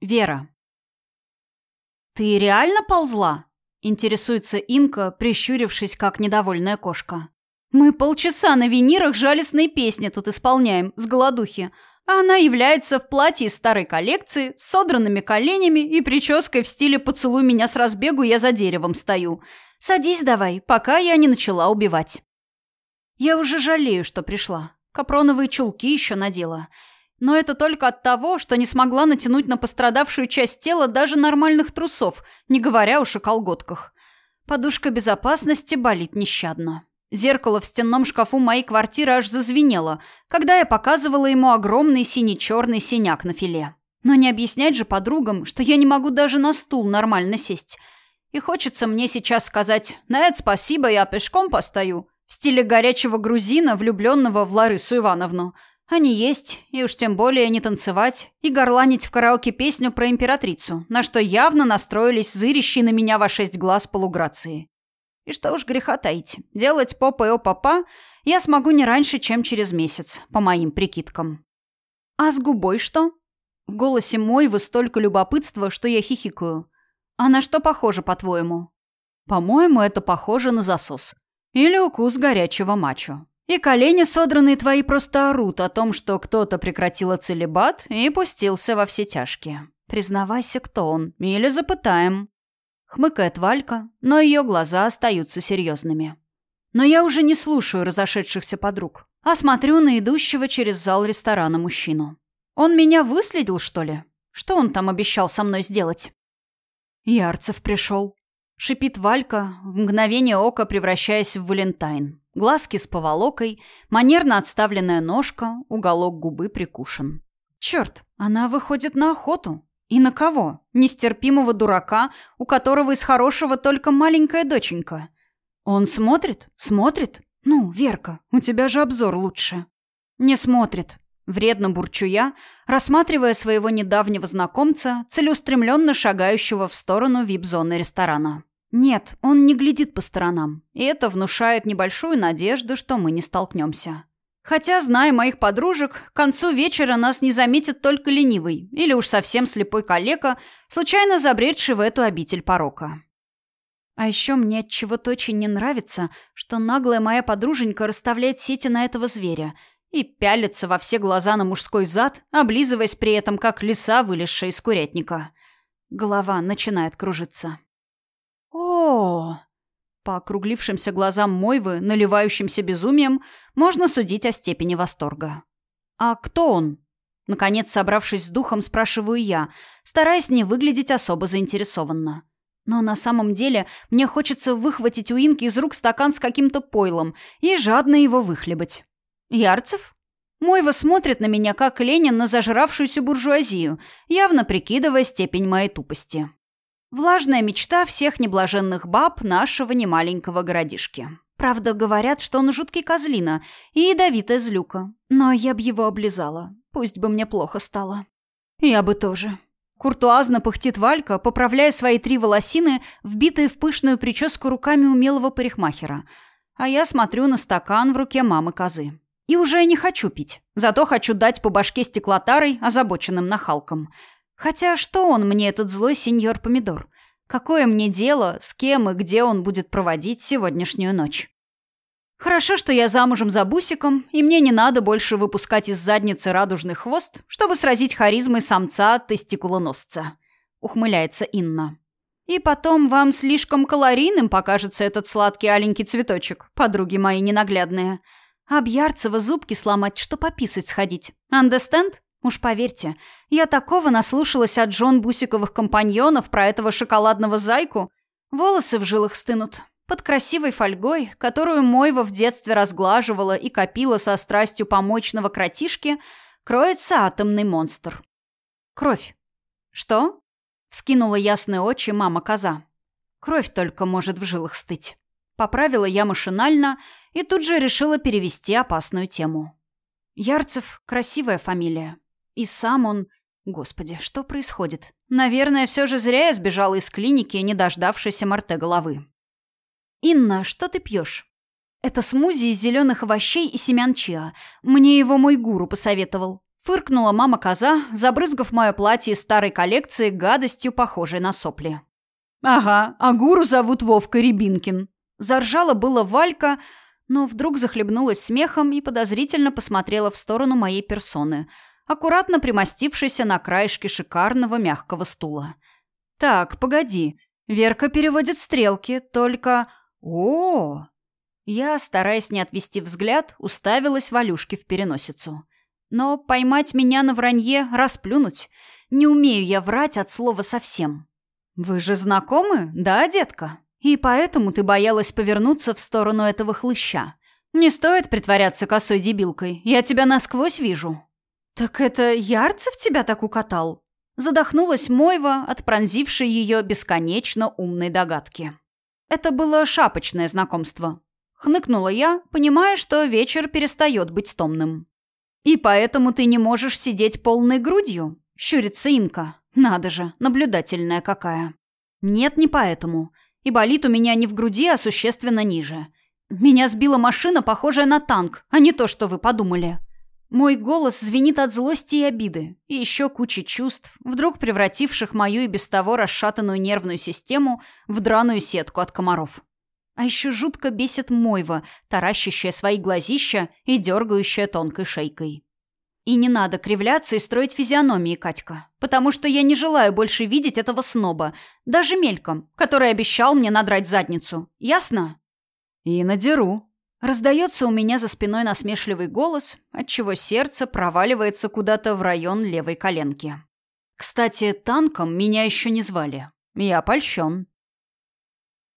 Вера. «Ты реально ползла?» — интересуется Инка, прищурившись, как недовольная кошка. «Мы полчаса на винирах жалостные песни тут исполняем, с голодухи, а она является в платье из старой коллекции, с содранными коленями и прической в стиле «поцелуй меня с разбегу, я за деревом стою». Садись давай, пока я не начала убивать. Я уже жалею, что пришла. Капроновые чулки еще надела. Но это только от того, что не смогла натянуть на пострадавшую часть тела даже нормальных трусов, не говоря уж о колготках. Подушка безопасности болит нещадно. Зеркало в стенном шкафу моей квартиры аж зазвенело, когда я показывала ему огромный синий-черный синяк на филе. Но не объяснять же подругам, что я не могу даже на стул нормально сесть. И хочется мне сейчас сказать «Нет, спасибо, я пешком постою», в стиле горячего грузина, влюбленного в Ларису Ивановну – а не есть, и уж тем более не танцевать, и горланить в караоке песню про императрицу, на что явно настроились зырящие на меня во шесть глаз полуграции. И что уж греха таить, делать попой о папа я смогу не раньше, чем через месяц, по моим прикидкам. А с губой что? В голосе мой вы столько любопытства, что я хихикаю. А на что похоже, по-твоему? По-моему, это похоже на засос. Или укус горячего мачо. И колени содранные твои просто орут о том, что кто-то прекратил целебат и пустился во все тяжкие. Признавайся, кто он, или запытаем. Хмыкает Валька, но ее глаза остаются серьезными. Но я уже не слушаю разошедшихся подруг, а смотрю на идущего через зал ресторана мужчину. Он меня выследил, что ли? Что он там обещал со мной сделать? Ярцев пришел. Шипит Валька, в мгновение ока превращаясь в Валентайн. Глазки с поволокой, манерно отставленная ножка, уголок губы прикушен. Черт, она выходит на охоту. И на кого? Нестерпимого дурака, у которого из хорошего только маленькая доченька. Он смотрит? Смотрит? Ну, Верка, у тебя же обзор лучше. Не смотрит. Вредно бурчу я, рассматривая своего недавнего знакомца, целеустремленно шагающего в сторону вип-зоны ресторана. Нет, он не глядит по сторонам, и это внушает небольшую надежду, что мы не столкнемся. Хотя, зная моих подружек, к концу вечера нас не заметит только ленивый или уж совсем слепой калека, случайно забредший в эту обитель порока. А еще мне от чего-то очень не нравится, что наглая моя подруженька расставляет сети на этого зверя и пялится во все глаза на мужской зад, облизываясь при этом как лиса, вылезшая из курятника. Голова начинает кружиться. По округлившимся глазам Мойвы, наливающимся безумием, можно судить о степени восторга. «А кто он?» Наконец, собравшись с духом, спрашиваю я, стараясь не выглядеть особо заинтересованно. Но на самом деле мне хочется выхватить у Инки из рук стакан с каким-то пойлом и жадно его выхлебать. «Ярцев?» Мойва смотрит на меня, как Ленин на зажравшуюся буржуазию, явно прикидывая степень моей тупости. Влажная мечта всех неблаженных баб нашего немаленького городишки. Правда, говорят, что он жуткий козлина и ядовитая злюка. Но я б его облизала. Пусть бы мне плохо стало. Я бы тоже. Куртуазно пыхтит Валька, поправляя свои три волосины, вбитые в пышную прическу руками умелого парикмахера. А я смотрю на стакан в руке мамы козы. И уже не хочу пить. Зато хочу дать по башке стеклотарой озабоченным нахалкам. Хотя что он мне, этот злой сеньор Помидор? Какое мне дело, с кем и где он будет проводить сегодняшнюю ночь? Хорошо, что я замужем за Бусиком, и мне не надо больше выпускать из задницы радужный хвост, чтобы сразить харизмой самца-тестикулоносца. Ухмыляется Инна. И потом вам слишком калорийным покажется этот сладкий аленький цветочек, подруги мои ненаглядные. Объярцево зубки сломать, что пописать сходить. Understand? Уж поверьте, я такого наслушалась от Джон Бусиковых компаньонов про этого шоколадного зайку. Волосы в жилах стынут. Под красивой фольгой, которую Мойва в детстве разглаживала и копила со страстью помочного кротишки, кроется атомный монстр. Кровь. Что? Вскинула ясные очи мама-коза. Кровь только может в жилах стыть. Поправила я машинально и тут же решила перевести опасную тему. Ярцев – красивая фамилия. И сам он... Господи, что происходит? Наверное, все же зря я сбежала из клиники, не дождавшейся Марте головы. «Инна, что ты пьешь?» «Это смузи из зеленых овощей и семян чиа. Мне его мой гуру посоветовал». Фыркнула мама-коза, забрызгав мое платье из старой коллекции гадостью, похожей на сопли. «Ага, а гуру зовут Вовка Рябинкин». Заржала было Валька, но вдруг захлебнулась смехом и подозрительно посмотрела в сторону моей персоны, аккуратно примостившейся на краешке шикарного мягкого стула. «Так, погоди. Верка переводит стрелки, только... о, Я, стараясь не отвести взгляд, уставилась Валюшке в переносицу. Но поймать меня на вранье, расплюнуть. Не умею я врать от слова совсем. «Вы же знакомы, да, детка?» И поэтому ты боялась повернуться в сторону этого хлыща. Не стоит притворяться косой дебилкой. Я тебя насквозь вижу. Так это Ярцев тебя так укатал? Задохнулась Мойва от пронзившей ее бесконечно умной догадки. Это было шапочное знакомство. Хныкнула я, понимая, что вечер перестает быть томным. «И поэтому ты не можешь сидеть полной грудью?» — щурится Инка. «Надо же, наблюдательная какая». «Нет, не поэтому и болит у меня не в груди, а существенно ниже. Меня сбила машина, похожая на танк, а не то, что вы подумали. Мой голос звенит от злости и обиды, и еще кучи чувств, вдруг превративших мою и без того расшатанную нервную систему в драную сетку от комаров. А еще жутко бесит Мойва, таращащая свои глазища и дергающая тонкой шейкой. И не надо кривляться и строить физиономии, Катька. Потому что я не желаю больше видеть этого сноба, даже мельком, который обещал мне надрать задницу. Ясно? И надеру. Раздается у меня за спиной насмешливый голос, отчего сердце проваливается куда-то в район левой коленки. Кстати, танком меня еще не звали. Я польщен.